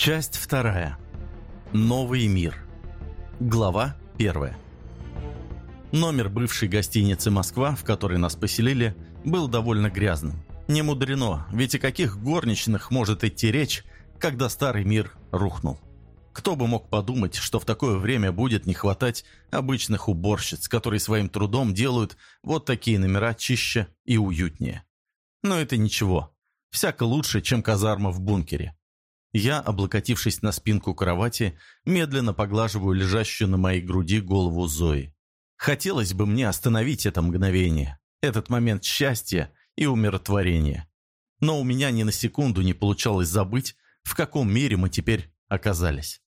Часть вторая. Новый мир. Глава первая. Номер бывшей гостиницы «Москва», в которой нас поселили, был довольно грязным. Не мудрено, ведь о каких горничных может идти речь, когда старый мир рухнул. Кто бы мог подумать, что в такое время будет не хватать обычных уборщиц, которые своим трудом делают вот такие номера чище и уютнее. Но это ничего. Всяко лучше, чем казарма в бункере. Я, облокотившись на спинку кровати, медленно поглаживаю лежащую на моей груди голову Зои. Хотелось бы мне остановить это мгновение, этот момент счастья и умиротворения. Но у меня ни на секунду не получалось забыть, в каком мире мы теперь оказались.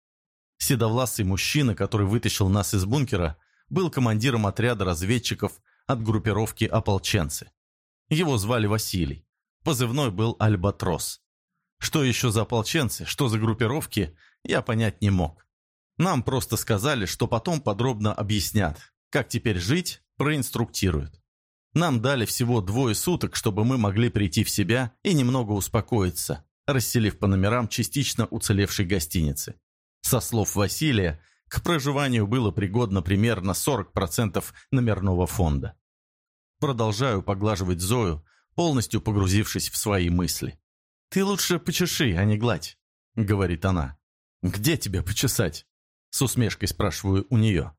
Седовласый мужчина, который вытащил нас из бункера, был командиром отряда разведчиков от группировки «Ополченцы». Его звали Василий. Позывной был «Альбатрос». Что еще за ополченцы, что за группировки, я понять не мог. Нам просто сказали, что потом подробно объяснят, как теперь жить, проинструктируют. Нам дали всего двое суток, чтобы мы могли прийти в себя и немного успокоиться, расселив по номерам частично уцелевшей гостиницы. Со слов Василия, к проживанию было пригодно примерно 40% номерного фонда. Продолжаю поглаживать Зою, полностью погрузившись в свои мысли. «Ты лучше почеши, а не гладь», — говорит она. «Где тебя почесать?» — с усмешкой спрашиваю у нее.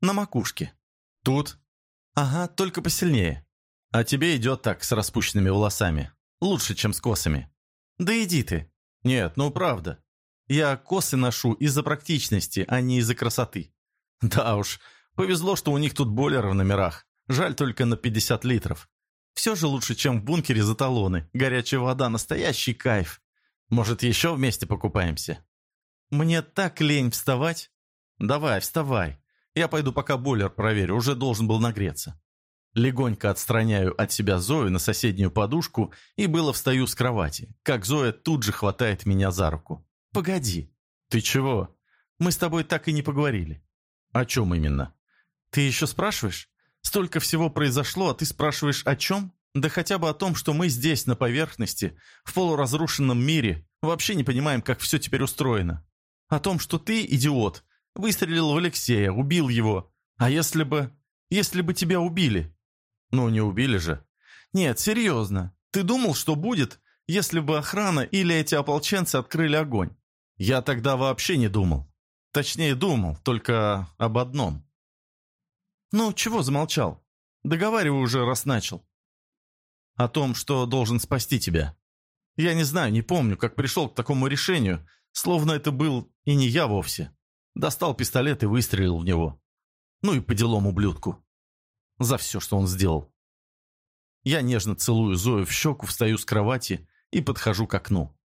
«На макушке». «Тут?» «Ага, только посильнее. А тебе идет так, с распущенными волосами. Лучше, чем с косами». «Да иди ты». «Нет, ну правда. Я косы ношу из-за практичности, а не из-за красоты». «Да уж, повезло, что у них тут бойлер в номерах. Жаль только на 50 литров. Все же лучше, чем в бункере за талоны. Горячая вода – настоящий кайф. Может, еще вместе покупаемся?» «Мне так лень вставать». «Давай, вставай. Я пойду пока бойлер проверю, уже должен был нагреться. Легонько отстраняю от себя Зою на соседнюю подушку и было встаю с кровати, как Зоя тут же хватает меня за руку. «Погоди». «Ты чего? Мы с тобой так и не поговорили». «О чем именно?» «Ты еще спрашиваешь? Столько всего произошло, а ты спрашиваешь о чем?» «Да хотя бы о том, что мы здесь, на поверхности, в полуразрушенном мире, вообще не понимаем, как все теперь устроено. О том, что ты, идиот, Выстрелил в Алексея, убил его. А если бы... Если бы тебя убили? Ну, не убили же. Нет, серьезно. Ты думал, что будет, если бы охрана или эти ополченцы открыли огонь? Я тогда вообще не думал. Точнее, думал, только об одном. Ну, чего замолчал? Договаривай уже, раз начал. О том, что должен спасти тебя. Я не знаю, не помню, как пришел к такому решению, словно это был и не я вовсе. Достал пистолет и выстрелил в него. Ну и по делам ублюдку. За все, что он сделал. Я нежно целую Зою в щеку, встаю с кровати и подхожу к окну.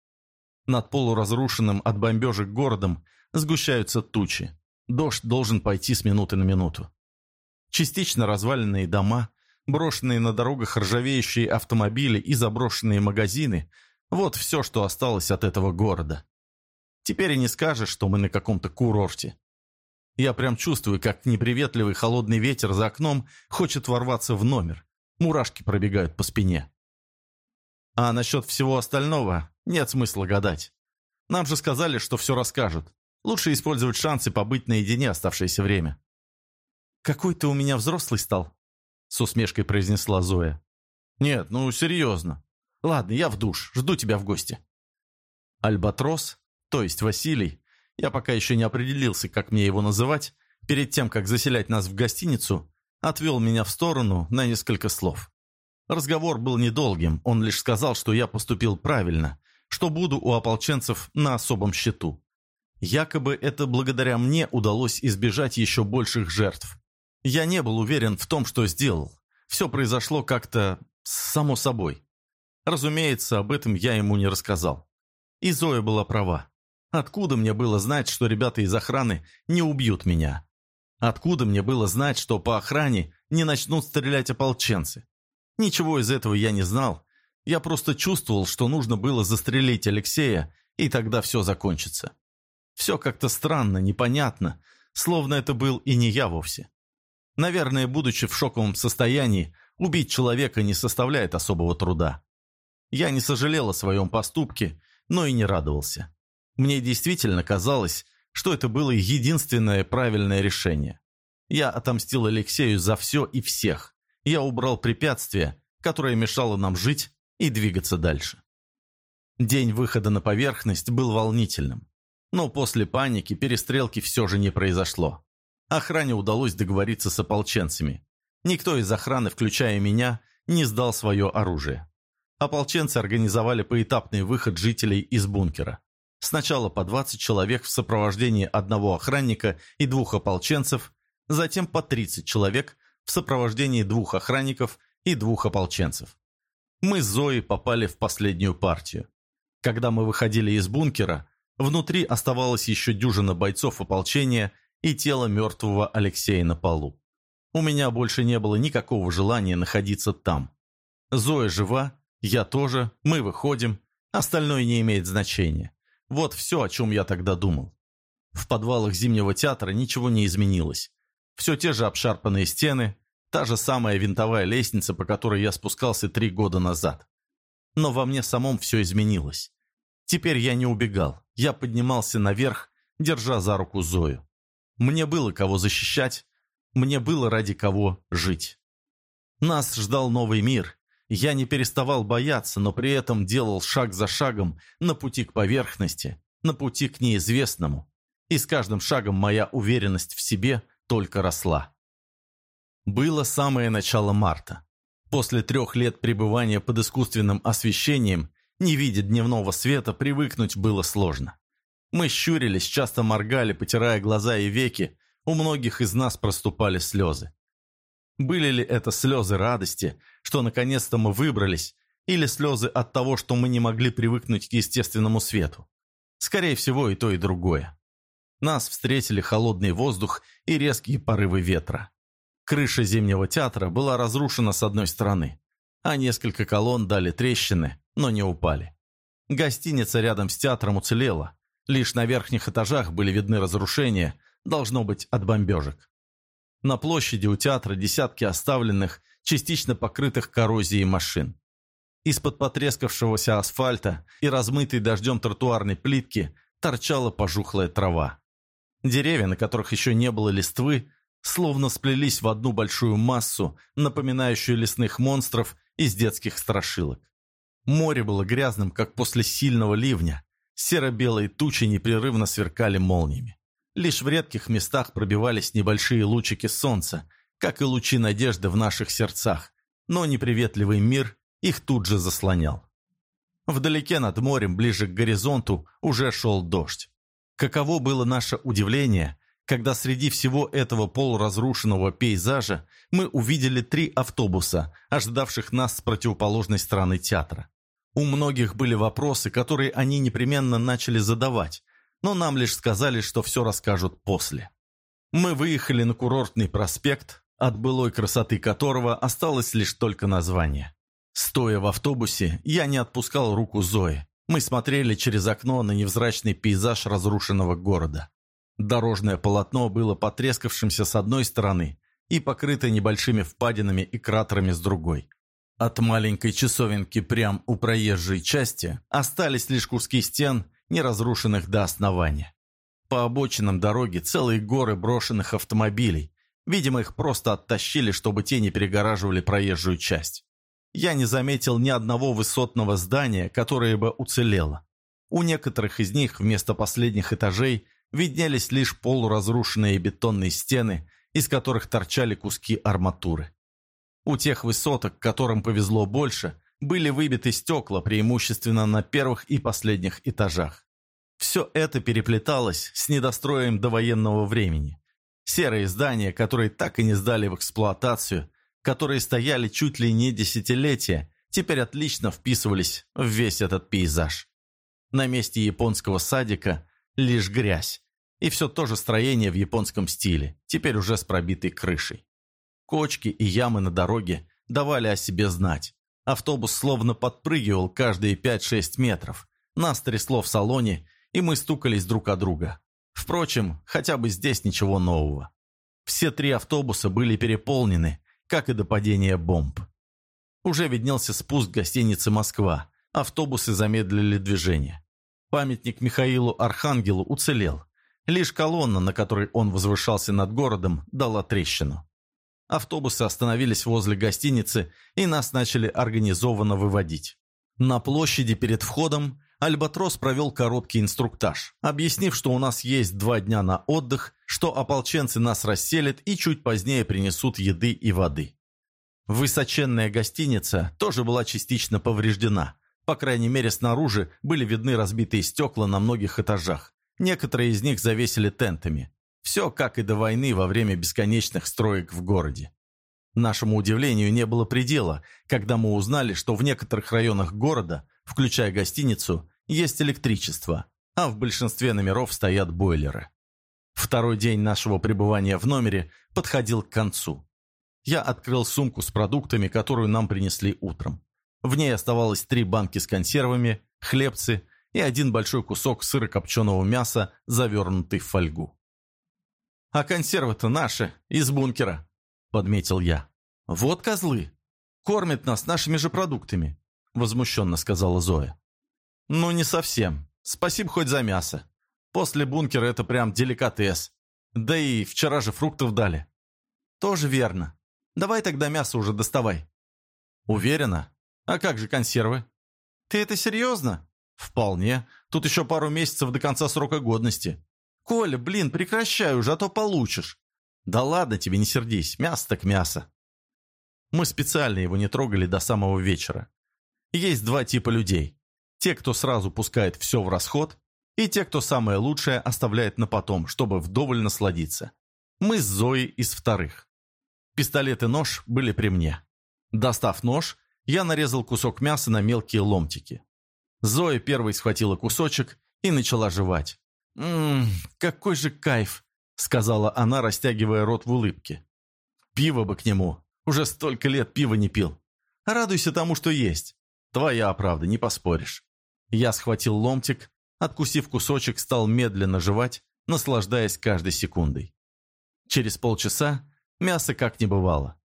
Над полуразрушенным от бомбежек городом сгущаются тучи. Дождь должен пойти с минуты на минуту. Частично разваленные дома, брошенные на дорогах ржавеющие автомобили и заброшенные магазины – вот все, что осталось от этого города. Теперь и не скажешь, что мы на каком-то курорте. Я прям чувствую, как неприветливый холодный ветер за окном хочет ворваться в номер. Мурашки пробегают по спине. А насчет всего остального нет смысла гадать. Нам же сказали, что все расскажут. Лучше использовать шансы побыть наедине оставшееся время. «Какой ты у меня взрослый стал?» С усмешкой произнесла Зоя. «Нет, ну серьезно. Ладно, я в душ, жду тебя в гости». Альбатрос, то есть Василий, я пока еще не определился, как мне его называть, перед тем, как заселять нас в гостиницу, отвел меня в сторону на несколько слов. Разговор был недолгим, он лишь сказал, что я поступил правильно, что буду у ополченцев на особом счету. Якобы это благодаря мне удалось избежать еще больших жертв. Я не был уверен в том, что сделал. Все произошло как-то само собой. Разумеется, об этом я ему не рассказал. И Зоя была права. Откуда мне было знать, что ребята из охраны не убьют меня? Откуда мне было знать, что по охране не начнут стрелять ополченцы? Ничего из этого я не знал. Я просто чувствовал, что нужно было застрелить Алексея, и тогда все закончится. Все как-то странно, непонятно, словно это был и не я вовсе. Наверное, будучи в шоковом состоянии, убить человека не составляет особого труда. Я не сожалел о своем поступке, но и не радовался. Мне действительно казалось, что это было единственное правильное решение. Я отомстил Алексею за все и всех. Я убрал препятствие, которое мешало нам жить и двигаться дальше. День выхода на поверхность был волнительным. Но после паники перестрелки все же не произошло. Охране удалось договориться с ополченцами. Никто из охраны, включая меня, не сдал свое оружие. Ополченцы организовали поэтапный выход жителей из бункера. Сначала по 20 человек в сопровождении одного охранника и двух ополченцев, затем по 30 человек в сопровождении двух охранников и двух ополченцев. Мы с Зоей попали в последнюю партию. Когда мы выходили из бункера, внутри оставалось еще дюжина бойцов ополчения и тело мертвого Алексея на полу. У меня больше не было никакого желания находиться там. Зоя жива, я тоже, мы выходим, остальное не имеет значения. Вот все, о чем я тогда думал. В подвалах Зимнего театра ничего не изменилось. Все те же обшарпанные стены, та же самая винтовая лестница, по которой я спускался три года назад. Но во мне самом все изменилось. Теперь я не убегал, я поднимался наверх, держа за руку Зою. Мне было кого защищать, мне было ради кого жить. Нас ждал новый мир, я не переставал бояться, но при этом делал шаг за шагом на пути к поверхности, на пути к неизвестному. И с каждым шагом моя уверенность в себе только росла. Было самое начало марта. После трех лет пребывания под искусственным освещением, не видя дневного света, привыкнуть было сложно. Мы щурились, часто моргали, потирая глаза и веки, у многих из нас проступали слезы. Были ли это слезы радости, что наконец-то мы выбрались, или слезы от того, что мы не могли привыкнуть к естественному свету? Скорее всего, и то, и другое. Нас встретили холодный воздух и резкие порывы ветра. Крыша Зимнего театра была разрушена с одной стороны, а несколько колонн дали трещины, но не упали. Гостиница рядом с театром уцелела. Лишь на верхних этажах были видны разрушения, должно быть, от бомбежек. На площади у театра десятки оставленных, частично покрытых коррозией машин. Из-под потрескавшегося асфальта и размытой дождем тротуарной плитки торчала пожухлая трава. Деревья, на которых еще не было листвы, словно сплелись в одну большую массу, напоминающую лесных монстров из детских страшилок. Море было грязным, как после сильного ливня. Серо-белые тучи непрерывно сверкали молниями. Лишь в редких местах пробивались небольшие лучики солнца, как и лучи надежды в наших сердцах, но неприветливый мир их тут же заслонял. Вдалеке над морем, ближе к горизонту, уже шел дождь. Каково было наше удивление, когда среди всего этого полуразрушенного пейзажа мы увидели три автобуса, ожидавших нас с противоположной стороны театра. У многих были вопросы, которые они непременно начали задавать, но нам лишь сказали, что все расскажут после. Мы выехали на курортный проспект, от былой красоты которого осталось лишь только название. Стоя в автобусе, я не отпускал руку Зои. Мы смотрели через окно на невзрачный пейзаж разрушенного города. Дорожное полотно было потрескавшимся с одной стороны и покрыто небольшими впадинами и кратерами с другой. От маленькой часовенки прям у проезжей части остались лишь куски стен не разрушенных до основания. По обочинам дороги целые горы брошенных автомобилей. Видимо, их просто оттащили, чтобы те не перегораживали проезжую часть. Я не заметил ни одного высотного здания, которое бы уцелело. У некоторых из них вместо последних этажей виднелись лишь полуразрушенные бетонные стены, из которых торчали куски арматуры. У тех высоток, которым повезло больше, были выбиты стекла преимущественно на первых и последних этажах. Все это переплеталось с недостроем довоенного времени. Серые здания, которые так и не сдали в эксплуатацию, которые стояли чуть ли не десятилетия, теперь отлично вписывались в весь этот пейзаж. На месте японского садика лишь грязь, и все то же строение в японском стиле, теперь уже с пробитой крышей. Кочки и ямы на дороге давали о себе знать. Автобус словно подпрыгивал каждые 5-6 метров. Нас трясло в салоне, и мы стукались друг о друга. Впрочем, хотя бы здесь ничего нового. Все три автобуса были переполнены, как и до падения бомб. Уже виднелся спуск гостиницы «Москва». Автобусы замедлили движение. Памятник Михаилу Архангелу уцелел. Лишь колонна, на которой он возвышался над городом, дала трещину. Автобусы остановились возле гостиницы, и нас начали организованно выводить. На площади перед входом Альбатрос провел короткий инструктаж, объяснив, что у нас есть два дня на отдых, что ополченцы нас расселят и чуть позднее принесут еды и воды. Высоченная гостиница тоже была частично повреждена. По крайней мере, снаружи были видны разбитые стекла на многих этажах. Некоторые из них завесили тентами. Все как и до войны во время бесконечных строек в городе. Нашему удивлению не было предела, когда мы узнали, что в некоторых районах города, включая гостиницу, есть электричество, а в большинстве номеров стоят бойлеры. Второй день нашего пребывания в номере подходил к концу. Я открыл сумку с продуктами, которую нам принесли утром. В ней оставалось три банки с консервами, хлебцы и один большой кусок сырокопченого мяса, завернутый в фольгу. «А консервы-то наши, из бункера», — подметил я. «Вот козлы! Кормят нас нашими же продуктами», — возмущенно сказала Зоя. «Ну, не совсем. Спасибо хоть за мясо. После бункера это прям деликатес. Да и вчера же фруктов дали». «Тоже верно. Давай тогда мясо уже доставай». «Уверена? А как же консервы?» «Ты это серьезно?» «Вполне. Тут еще пару месяцев до конца срока годности». «Коля, блин, прекращай уже, а то получишь». «Да ладно тебе, не сердись. Мясо так мясо». Мы специально его не трогали до самого вечера. Есть два типа людей. Те, кто сразу пускает все в расход, и те, кто самое лучшее оставляет на потом, чтобы вдоволь насладиться. Мы с Зоей из вторых. Пистолет и нож были при мне. Достав нож, я нарезал кусок мяса на мелкие ломтики. Зоя первой схватила кусочек и начала жевать. «Ммм, какой же кайф!» — сказала она, растягивая рот в улыбке. «Пиво бы к нему. Уже столько лет пива не пил. Радуйся тому, что есть. Твоя правда, не поспоришь». Я схватил ломтик, откусив кусочек, стал медленно жевать, наслаждаясь каждой секундой. Через полчаса мясо как не бывало.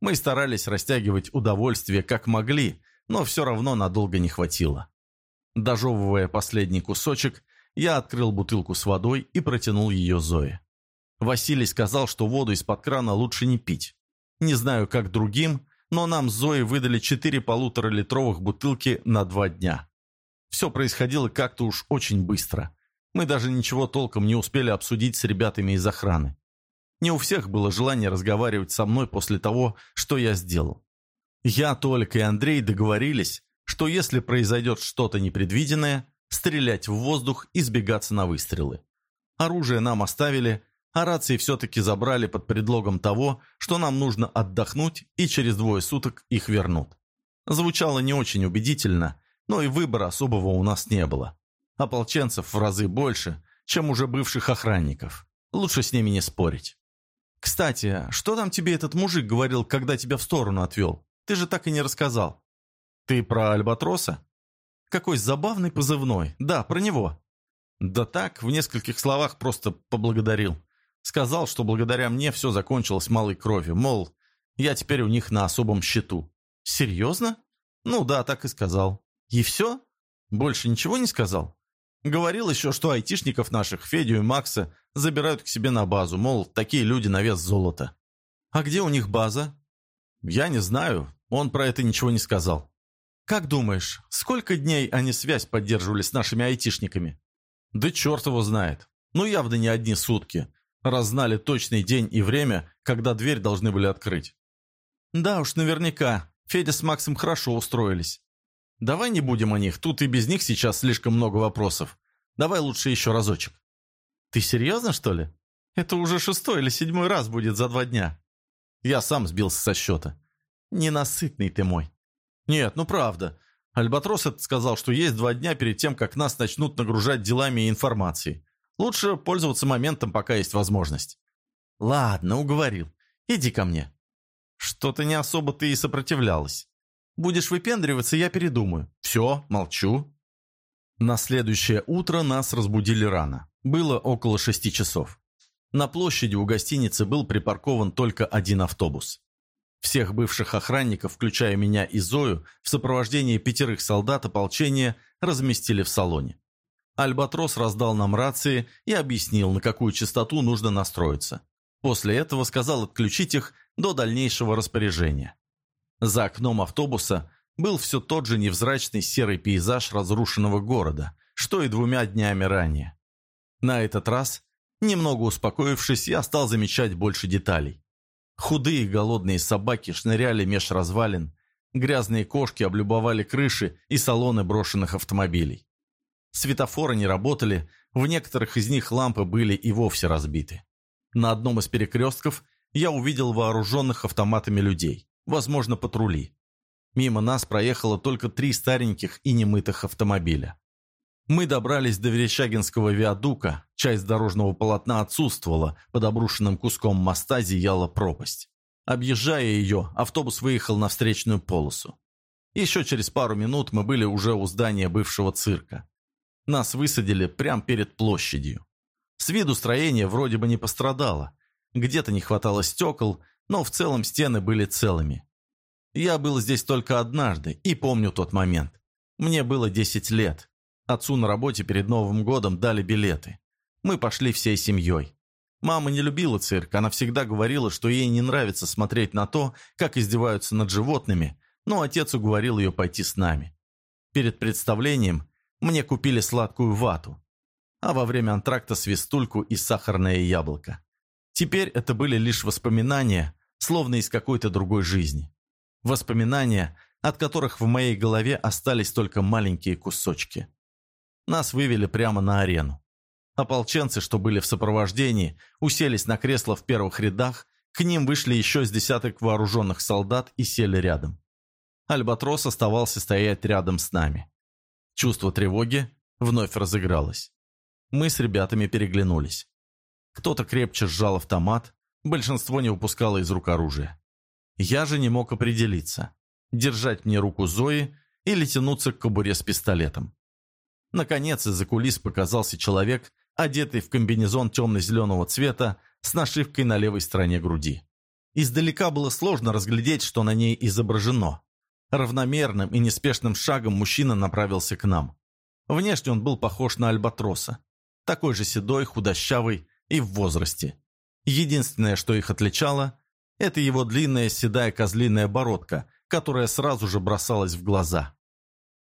Мы старались растягивать удовольствие как могли, но все равно надолго не хватило. Дожевывая последний кусочек, я открыл бутылку с водой и протянул ее Зое. Василий сказал, что воду из-под крана лучше не пить. Не знаю, как другим, но нам с Зоей выдали четыре полуторалитровых бутылки на два дня. Все происходило как-то уж очень быстро. Мы даже ничего толком не успели обсудить с ребятами из охраны. Не у всех было желание разговаривать со мной после того, что я сделал. Я, Толик и Андрей договорились, что если произойдет что-то непредвиденное, стрелять в воздух и сбегаться на выстрелы. Оружие нам оставили, а рации все-таки забрали под предлогом того, что нам нужно отдохнуть и через двое суток их вернут. Звучало не очень убедительно, но и выбора особого у нас не было. Ополченцев в разы больше, чем уже бывших охранников. Лучше с ними не спорить. «Кстати, что там тебе этот мужик говорил, когда тебя в сторону отвел? Ты же так и не рассказал». «Ты про Альбатроса?» «Какой забавный позывной. Да, про него». «Да так, в нескольких словах просто поблагодарил. Сказал, что благодаря мне все закончилось малой кровью, мол, я теперь у них на особом счету». «Серьезно?» «Ну да, так и сказал». «И все? Больше ничего не сказал?» Говорил еще, что айтишников наших, Федю и Макса, забирают к себе на базу, мол, такие люди на вес золота. А где у них база? Я не знаю, он про это ничего не сказал. «Как думаешь, сколько дней они связь поддерживали с нашими айтишниками?» «Да черт его знает. Ну, явно не одни сутки, раз знали точный день и время, когда дверь должны были открыть». «Да уж, наверняка. Федя с Максом хорошо устроились. Давай не будем о них, тут и без них сейчас слишком много вопросов. Давай лучше еще разочек». «Ты серьезно, что ли? Это уже шестой или седьмой раз будет за два дня». Я сам сбился со счета. «Ненасытный ты мой». «Нет, ну правда. Альбатрос это сказал, что есть два дня перед тем, как нас начнут нагружать делами и информацией. Лучше пользоваться моментом, пока есть возможность». «Ладно, уговорил. Иди ко мне». «Что-то не особо ты и сопротивлялась. Будешь выпендриваться, я передумаю. Все, молчу». На следующее утро нас разбудили рано. Было около шести часов. На площади у гостиницы был припаркован только один автобус. Всех бывших охранников, включая меня и Зою, в сопровождении пятерых солдат ополчения разместили в салоне. Альбатрос раздал нам рации и объяснил, на какую частоту нужно настроиться. После этого сказал отключить их до дальнейшего распоряжения. За окном автобуса был все тот же невзрачный серый пейзаж разрушенного города, что и двумя днями ранее. На этот раз, немного успокоившись, я стал замечать больше деталей. Худые голодные собаки шныряли меж развалин, грязные кошки облюбовали крыши и салоны брошенных автомобилей. Светофоры не работали, в некоторых из них лампы были и вовсе разбиты. На одном из перекрестков я увидел вооруженных автоматами людей, возможно, патрули. Мимо нас проехало только три стареньких и немытых автомобиля. Мы добрались до Верещагинского виадука, часть дорожного полотна отсутствовала, под обрушенным куском моста зияла пропасть. Объезжая ее, автобус выехал на встречную полосу. Еще через пару минут мы были уже у здания бывшего цирка. Нас высадили прямо перед площадью. С виду строение вроде бы не пострадало. Где-то не хватало стекол, но в целом стены были целыми. Я был здесь только однажды и помню тот момент. Мне было 10 лет. Отцу на работе перед Новым годом дали билеты. Мы пошли всей семьей. Мама не любила цирк, она всегда говорила, что ей не нравится смотреть на то, как издеваются над животными, но отец уговорил ее пойти с нами. Перед представлением мне купили сладкую вату, а во время антракта свистульку и сахарное яблоко. Теперь это были лишь воспоминания, словно из какой-то другой жизни. Воспоминания, от которых в моей голове остались только маленькие кусочки. Нас вывели прямо на арену. Ополченцы, что были в сопровождении, уселись на кресло в первых рядах, к ним вышли еще с десяток вооруженных солдат и сели рядом. Альбатрос оставался стоять рядом с нами. Чувство тревоги вновь разыгралось. Мы с ребятами переглянулись. Кто-то крепче сжал автомат, большинство не упускало из рук оружие. Я же не мог определиться, держать мне руку Зои или тянуться к кобуре с пистолетом. Наконец из-за кулис показался человек, одетый в комбинезон темно-зеленого цвета с нашивкой на левой стороне груди. Издалека было сложно разглядеть, что на ней изображено. Равномерным и неспешным шагом мужчина направился к нам. Внешне он был похож на альбатроса. Такой же седой, худощавый и в возрасте. Единственное, что их отличало, это его длинная седая козлиная бородка, которая сразу же бросалась в глаза.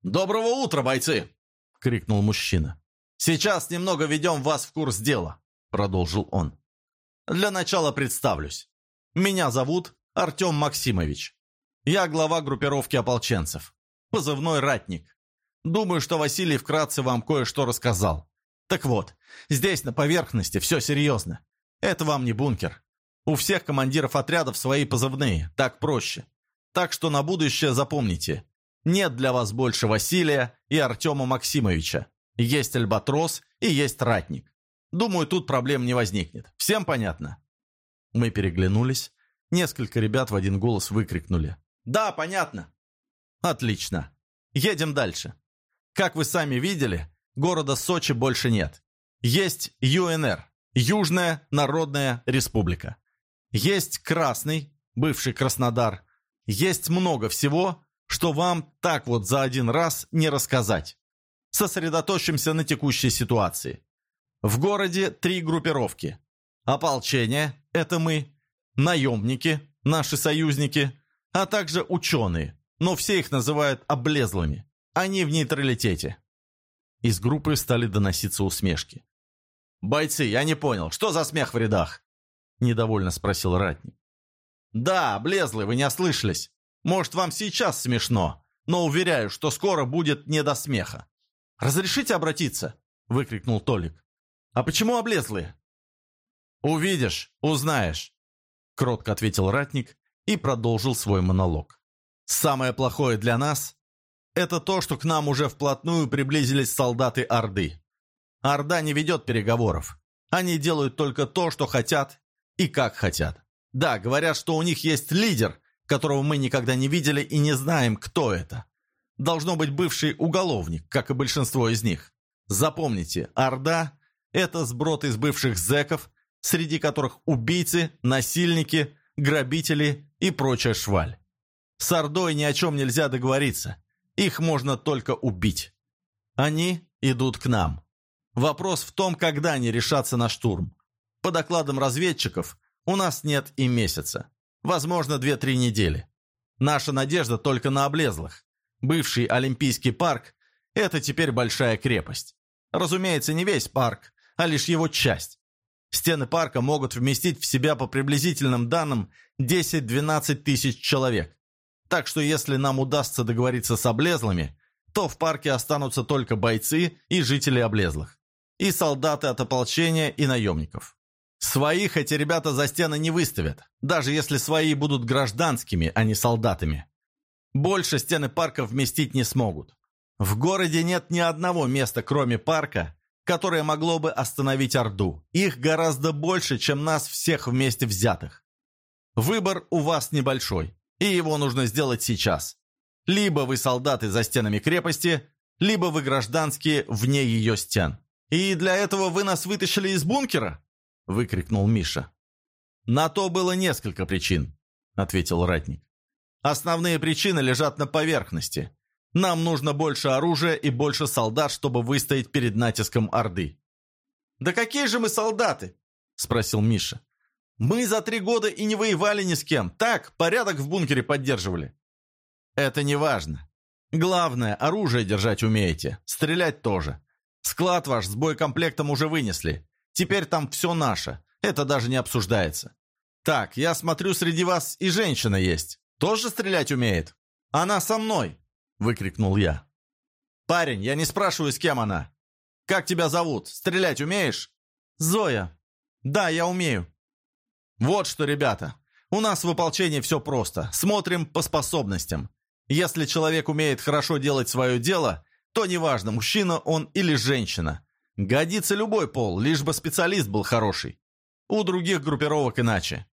«Доброго утра, бойцы!» — крикнул мужчина. «Сейчас немного ведем вас в курс дела», — продолжил он. «Для начала представлюсь. Меня зовут Артем Максимович. Я глава группировки ополченцев. Позывной «Ратник». Думаю, что Василий вкратце вам кое-что рассказал. Так вот, здесь на поверхности все серьезно. Это вам не бункер. У всех командиров отрядов свои позывные, так проще. Так что на будущее запомните. Нет для вас больше Василия и Артема Максимовича. Есть Альбатрос и есть Ратник. Думаю, тут проблем не возникнет. Всем понятно?» Мы переглянулись. Несколько ребят в один голос выкрикнули. «Да, понятно!» «Отлично. Едем дальше. Как вы сами видели, города Сочи больше нет. Есть ЮНР, Южная Народная Республика. Есть Красный, бывший Краснодар. Есть много всего, что вам так вот за один раз не рассказать. Сосредоточимся на текущей ситуации. В городе три группировки. Ополчение – это мы, наемники – наши союзники, а также ученые, но все их называют облезлыми. Они в нейтралитете. Из группы стали доноситься усмешки. «Бойцы, я не понял, что за смех в рядах?» – недовольно спросил ратник. «Да, облезлые, вы не ослышались. Может, вам сейчас смешно, но уверяю, что скоро будет не до смеха. «Разрешите обратиться?» – выкрикнул Толик. «А почему облезлые?» «Увидишь, узнаешь», – кротко ответил ратник и продолжил свой монолог. «Самое плохое для нас – это то, что к нам уже вплотную приблизились солдаты Орды. Орда не ведет переговоров. Они делают только то, что хотят и как хотят. Да, говорят, что у них есть лидер, которого мы никогда не видели и не знаем, кто это. Должно быть бывший уголовник, как и большинство из них. Запомните, Орда – это сброд из бывших зэков, среди которых убийцы, насильники, грабители и прочая шваль. С Ордой ни о чем нельзя договориться. Их можно только убить. Они идут к нам. Вопрос в том, когда они решатся на штурм. По докладам разведчиков, у нас нет и месяца. Возможно, две-три недели. Наша надежда только на облезлых. Бывший Олимпийский парк – это теперь большая крепость. Разумеется, не весь парк, а лишь его часть. Стены парка могут вместить в себя по приблизительным данным 10-12 тысяч человек. Так что если нам удастся договориться с облезлыми, то в парке останутся только бойцы и жители облезлых. И солдаты от ополчения и наемников. Своих эти ребята за стены не выставят, даже если свои будут гражданскими, а не солдатами. Больше стены парка вместить не смогут. В городе нет ни одного места, кроме парка, которое могло бы остановить Орду. Их гораздо больше, чем нас всех вместе взятых. Выбор у вас небольшой, и его нужно сделать сейчас. Либо вы солдаты за стенами крепости, либо вы гражданские вне ее стен. И для этого вы нас вытащили из бункера? Выкрикнул Миша. «На то было несколько причин», — ответил ратник. «Основные причины лежат на поверхности. Нам нужно больше оружия и больше солдат, чтобы выстоять перед натиском Орды». «Да какие же мы солдаты?» — спросил Миша. «Мы за три года и не воевали ни с кем. Так, порядок в бункере поддерживали». «Это не важно. Главное, оружие держать умеете, стрелять тоже. Склад ваш с боекомплектом уже вынесли. Теперь там все наше. Это даже не обсуждается. Так, я смотрю, среди вас и женщина есть. Тоже стрелять умеет? Она со мной!» Выкрикнул я. «Парень, я не спрашиваю, с кем она. Как тебя зовут? Стрелять умеешь?» «Зоя. Да, я умею». «Вот что, ребята. У нас в ополчении все просто. Смотрим по способностям. Если человек умеет хорошо делать свое дело, то неважно, мужчина он или женщина. Годится любой пол, лишь бы специалист был хороший. У других группировок иначе.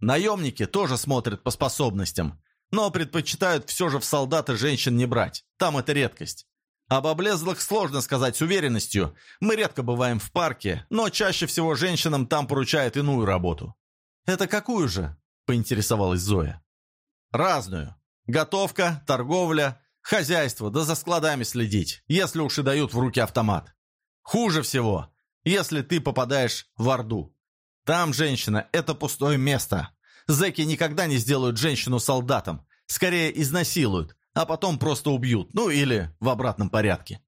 Наемники тоже смотрят по способностям, но предпочитают все же в солдаты женщин не брать. Там это редкость. Об облезлых сложно сказать с уверенностью. Мы редко бываем в парке, но чаще всего женщинам там поручают иную работу. «Это какую же?» – поинтересовалась Зоя. «Разную. Готовка, торговля, хозяйство, да за складами следить, если уж и дают в руки автомат. Хуже всего, если ты попадаешь в Орду. Там женщина – это пустое место. Зэки никогда не сделают женщину солдатом. Скорее изнасилуют, а потом просто убьют. Ну или в обратном порядке.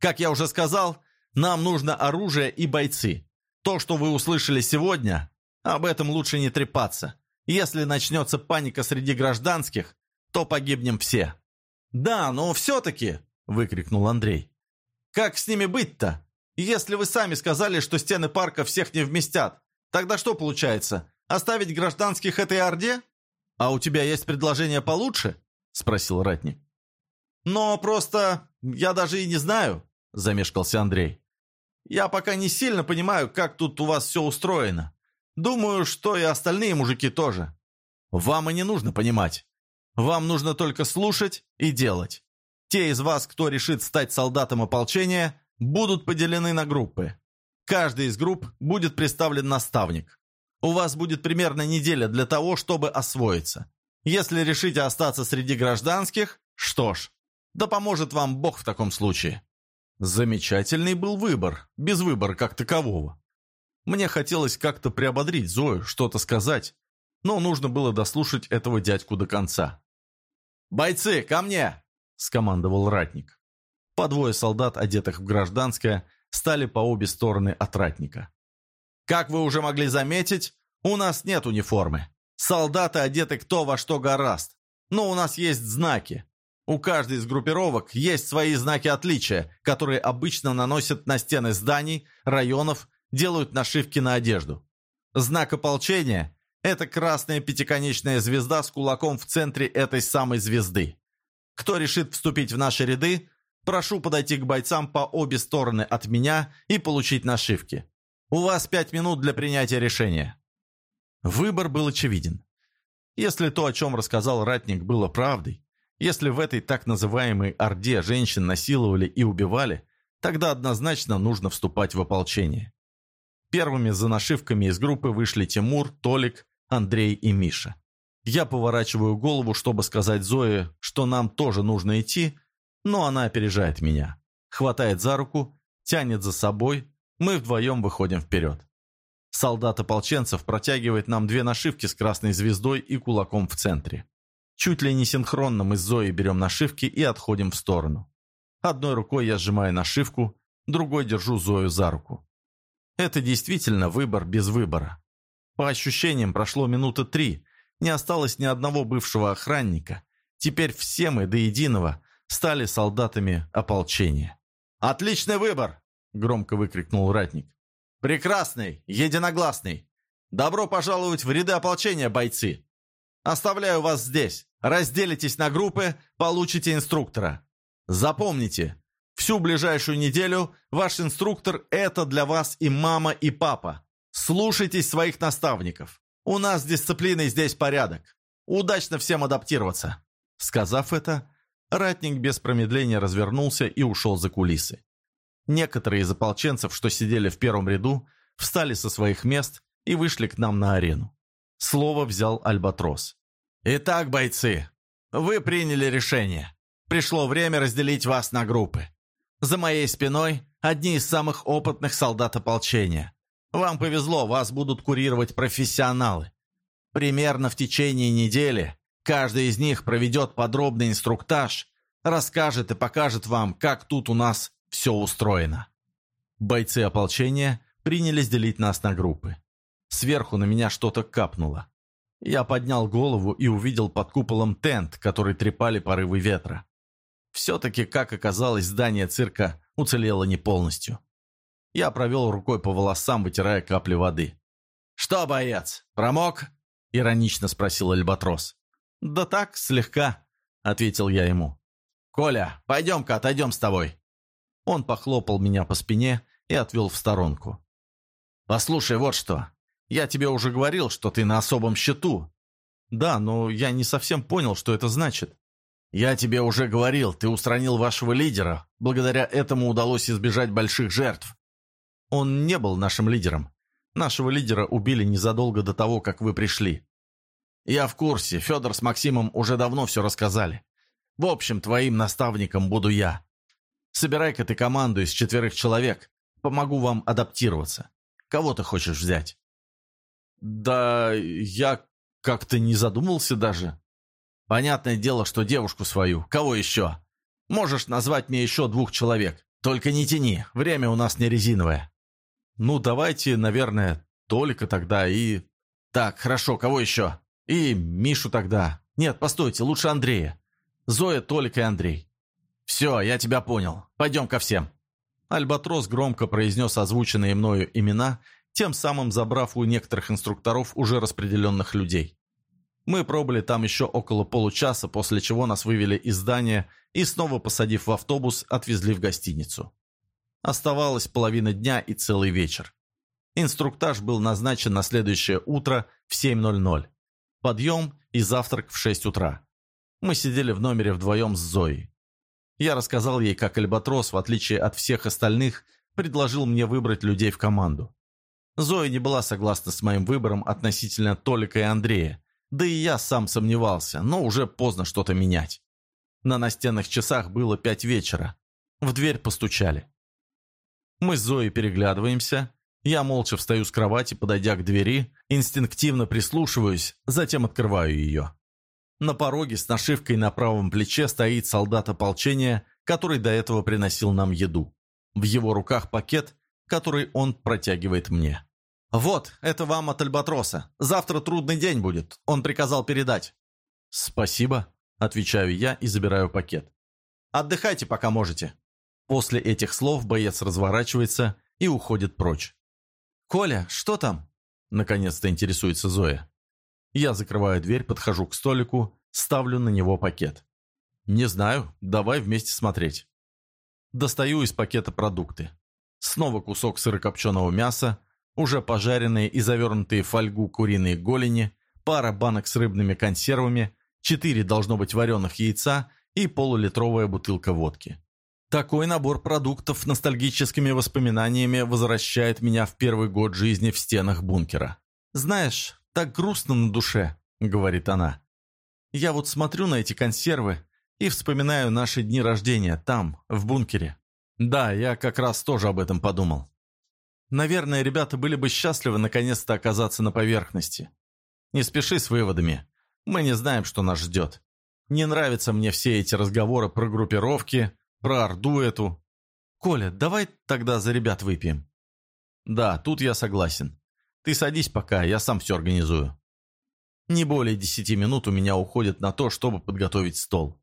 Как я уже сказал, нам нужно оружие и бойцы. То, что вы услышали сегодня, об этом лучше не трепаться. Если начнется паника среди гражданских, то погибнем все. «Да, но все-таки!» – выкрикнул Андрей. «Как с ними быть-то? Если вы сами сказали, что стены парка всех не вместят, тогда что получается? Оставить гражданских этой орде? А у тебя есть предложение получше? Спросил ратник. Но просто я даже и не знаю, замешкался Андрей. Я пока не сильно понимаю, как тут у вас все устроено. Думаю, что и остальные мужики тоже. Вам и не нужно понимать. Вам нужно только слушать и делать. Те из вас, кто решит стать солдатом ополчения, будут поделены на группы. Каждой из групп будет представлен наставник. У вас будет примерно неделя для того, чтобы освоиться. Если решите остаться среди гражданских, что ж, да поможет вам Бог в таком случае. Замечательный был выбор, без выбора как такового. Мне хотелось как-то приободрить Зою, что-то сказать, но нужно было дослушать этого дядьку до конца. «Бойцы, ко мне!» – скомандовал ратник. По двое солдат, одетых в гражданское, стали по обе стороны от. «Как вы уже могли заметить, у нас нет униформы. Солдаты одеты кто во что гораст. Но у нас есть знаки. У каждой из группировок есть свои знаки отличия, которые обычно наносят на стены зданий, районов, делают нашивки на одежду. Знак ополчения – это красная пятиконечная звезда с кулаком в центре этой самой звезды. Кто решит вступить в наши ряды, Прошу подойти к бойцам по обе стороны от меня и получить нашивки. У вас пять минут для принятия решения». Выбор был очевиден. Если то, о чем рассказал ратник, было правдой, если в этой так называемой Орде женщин насиловали и убивали, тогда однозначно нужно вступать в ополчение. Первыми за нашивками из группы вышли Тимур, Толик, Андрей и Миша. Я поворачиваю голову, чтобы сказать Зое, что нам тоже нужно идти, но она опережает меня, хватает за руку тянет за собой, мы вдвоем выходим вперед. Солдат ополченцев протягивает нам две нашивки с красной звездой и кулаком в центре. Чуть ли не синхронно мы с Зоей берем нашивки и отходим в сторону. Одной рукой я сжимаю нашивку, другой держу Зою за руку. Это действительно выбор без выбора. По ощущениям, прошло минуты три, не осталось ни одного бывшего охранника. Теперь все мы до единого стали солдатами ополчения. «Отличный выбор!» – громко выкрикнул ратник. «Прекрасный, единогласный! Добро пожаловать в ряды ополчения, бойцы! Оставляю вас здесь. Разделитесь на группы, получите инструктора. Запомните, всю ближайшую неделю ваш инструктор – это для вас и мама, и папа. Слушайтесь своих наставников. У нас с дисциплиной здесь порядок. Удачно всем адаптироваться». Сказав это, ратник без промедления развернулся и ушел за кулисы. Некоторые из ополченцев, что сидели в первом ряду, встали со своих мест и вышли к нам на арену. Слово взял Альбатрос. «Итак, бойцы, вы приняли решение. Пришло время разделить вас на группы. За моей спиной одни из самых опытных солдат ополчения. Вам повезло, вас будут курировать профессионалы. Примерно в течение недели каждый из них проведет подробный инструктаж, расскажет и покажет вам, как тут у нас все устроено. Бойцы ополчения принялись делить нас на группы. Сверху на меня что-то капнуло. Я поднял голову и увидел под куполом тент, который трепали порывы ветра. Все-таки, как оказалось, здание цирка уцелело не полностью. Я провел рукой по волосам, вытирая капли воды. «Что, боец, промок?» — иронично спросил Альбатрос. «Да так, слегка», — ответил я ему. «Коля, пойдем-ка отойдем с тобой». Он похлопал меня по спине и отвел в сторонку. «Послушай, вот что. Я тебе уже говорил, что ты на особом счету». «Да, но я не совсем понял, что это значит». «Я тебе уже говорил, ты устранил вашего лидера. Благодаря этому удалось избежать больших жертв». «Он не был нашим лидером. Нашего лидера убили незадолго до того, как вы пришли». «Я в курсе. Федор с Максимом уже давно все рассказали. В общем, твоим наставником буду я. Собирай-ка ты команду из четверых человек. Помогу вам адаптироваться. Кого ты хочешь взять?» «Да я как-то не задумался даже». «Понятное дело, что девушку свою. Кого еще? Можешь назвать мне еще двух человек. Только не тяни, время у нас не резиновое». «Ну, давайте, наверное, Толика тогда и...» «Так, хорошо, кого еще?» «И Мишу тогда. Нет, постойте, лучше Андрея. Зоя, Толик и Андрей». «Все, я тебя понял. Пойдем ко всем». Альбатрос громко произнес озвученные мною имена тем самым забрав у некоторых инструкторов уже распределенных людей. Мы пробыли там еще около получаса, после чего нас вывели из здания и, снова посадив в автобус, отвезли в гостиницу. Оставалось половина дня и целый вечер. Инструктаж был назначен на следующее утро в 7.00. Подъем и завтрак в 6 утра. Мы сидели в номере вдвоем с Зоей. Я рассказал ей, как Альбатрос, в отличие от всех остальных, предложил мне выбрать людей в команду. Зоя не была согласна с моим выбором относительно Толика и Андрея, да и я сам сомневался, но уже поздно что-то менять. На настенных часах было пять вечера. В дверь постучали. Мы с Зоей переглядываемся. Я молча встаю с кровати, подойдя к двери, инстинктивно прислушиваюсь, затем открываю ее. На пороге с нашивкой на правом плече стоит солдат ополчения, который до этого приносил нам еду. В его руках пакет, который он протягивает мне. «Вот, это вам от Альбатроса. Завтра трудный день будет. Он приказал передать». «Спасибо», — отвечаю я и забираю пакет. «Отдыхайте, пока можете». После этих слов боец разворачивается и уходит прочь. «Коля, что там?» — наконец-то интересуется Зоя. Я закрываю дверь, подхожу к столику, ставлю на него пакет. «Не знаю, давай вместе смотреть». Достаю из пакета продукты. Снова кусок сырокопченого мяса, уже пожаренные и завернутые в фольгу куриные голени, пара банок с рыбными консервами, четыре должно быть вареных яйца и полулитровая бутылка водки. Такой набор продуктов ностальгическими воспоминаниями возвращает меня в первый год жизни в стенах бункера. «Знаешь, так грустно на душе», — говорит она. «Я вот смотрю на эти консервы и вспоминаю наши дни рождения там, в бункере. Да, я как раз тоже об этом подумал. Наверное, ребята были бы счастливы наконец-то оказаться на поверхности. Не спеши с выводами. Мы не знаем, что нас ждет. Не нравятся мне все эти разговоры про группировки, про Орду эту. Коля, давай тогда за ребят выпьем. Да, тут я согласен. Ты садись пока, я сам все организую. Не более десяти минут у меня уходит на то, чтобы подготовить стол.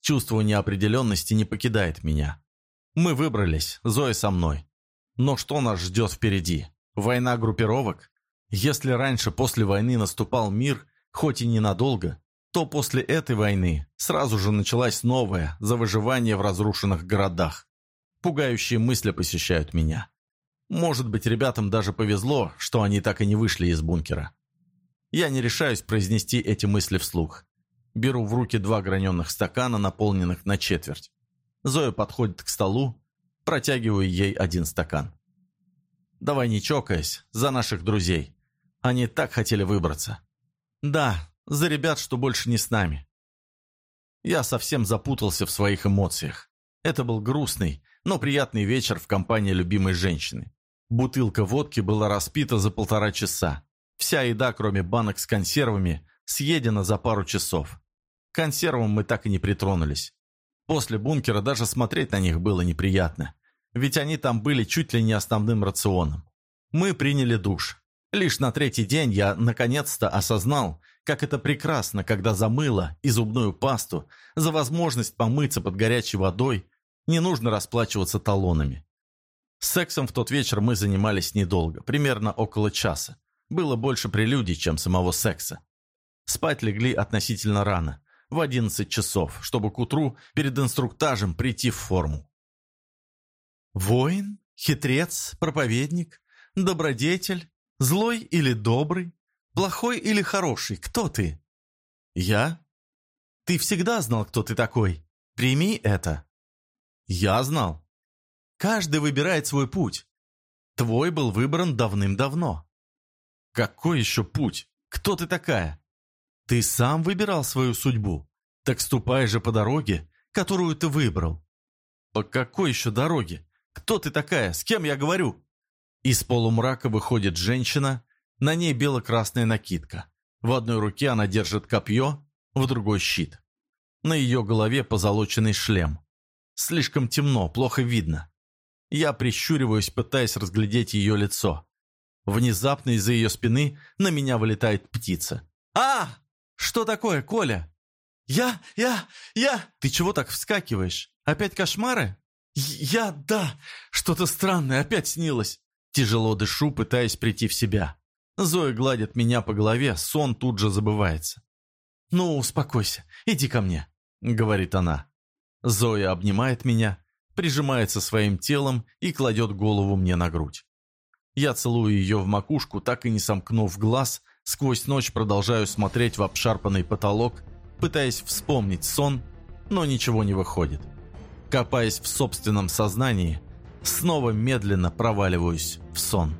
Чувство неопределенности не покидает меня. Мы выбрались, Зоя со мной. Но что нас ждет впереди? Война группировок? Если раньше после войны наступал мир, хоть и ненадолго, то после этой войны сразу же началась новая за выживание в разрушенных городах. Пугающие мысли посещают меня. Может быть, ребятам даже повезло, что они так и не вышли из бункера. Я не решаюсь произнести эти мысли вслух. Беру в руки два граненых стакана, наполненных на четверть. Зоя подходит к столу, протягиваю ей один стакан. «Давай не чокаясь, за наших друзей. Они так хотели выбраться». «Да, за ребят, что больше не с нами». Я совсем запутался в своих эмоциях. Это был грустный, но приятный вечер в компании любимой женщины. Бутылка водки была распита за полтора часа. Вся еда, кроме банок с консервами, съедена за пару часов. К консервам мы так и не притронулись. После бункера даже смотреть на них было неприятно, ведь они там были чуть ли не основным рационом. Мы приняли душ. Лишь на третий день я наконец-то осознал, как это прекрасно, когда за мыло и зубную пасту, за возможность помыться под горячей водой, не нужно расплачиваться талонами. Сексом в тот вечер мы занимались недолго, примерно около часа было больше прелюдий, чем самого секса. Спать легли относительно рано, в 11 часов, чтобы к утру перед инструктажем прийти в форму. Воин, хитрец, проповедник, добродетель, злой или добрый, плохой или хороший, кто ты? Я? Ты всегда знал, кто ты такой. Прими это. Я знал. Каждый выбирает свой путь. Твой был выбран давным-давно. «Какой еще путь? Кто ты такая?» «Ты сам выбирал свою судьбу. Так ступай же по дороге, которую ты выбрал». «По какой еще дороге? Кто ты такая? С кем я говорю?» Из полумрака выходит женщина, на ней бело-красная накидка. В одной руке она держит копье, в другой щит. На ее голове позолоченный шлем. Слишком темно, плохо видно. Я прищуриваюсь, пытаясь разглядеть ее лицо. Внезапно из-за ее спины на меня вылетает птица. «А! Что такое, Коля?» «Я, я, я...» «Ты чего так вскакиваешь? Опять кошмары?» «Я, да, что-то странное опять снилось». Тяжело дышу, пытаясь прийти в себя. Зоя гладит меня по голове, сон тут же забывается. «Ну, успокойся, иди ко мне», — говорит она. Зоя обнимает меня, прижимается своим телом и кладет голову мне на грудь. Я целую ее в макушку, так и не сомкнув глаз, сквозь ночь продолжаю смотреть в обшарпанный потолок, пытаясь вспомнить сон, но ничего не выходит. Копаясь в собственном сознании, снова медленно проваливаюсь в сон.